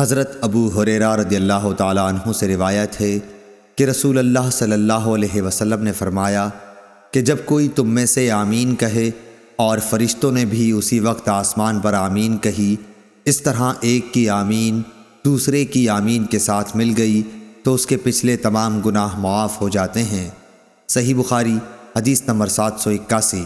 حضرت ابو حریرہ رضی اللہ تعالیٰ عنہ سے روایت ہے کہ رسول اللہ صلی اللہ علیہ وسلم نے فرمایا کہ جب کوئی تم میں سے آمین کہے اور فرشتوں نے بھی اسی وقت آسمان پر آمین کہی، اس طرح ایک کی آمین دوسرے کی آمین کے ساتھ مل گئی تو اس کے پچھلے تمام گناہ معاف ہو جاتے ہیں۔ صحیح بخاری، حدیث نمبر سات سو اکاسی۔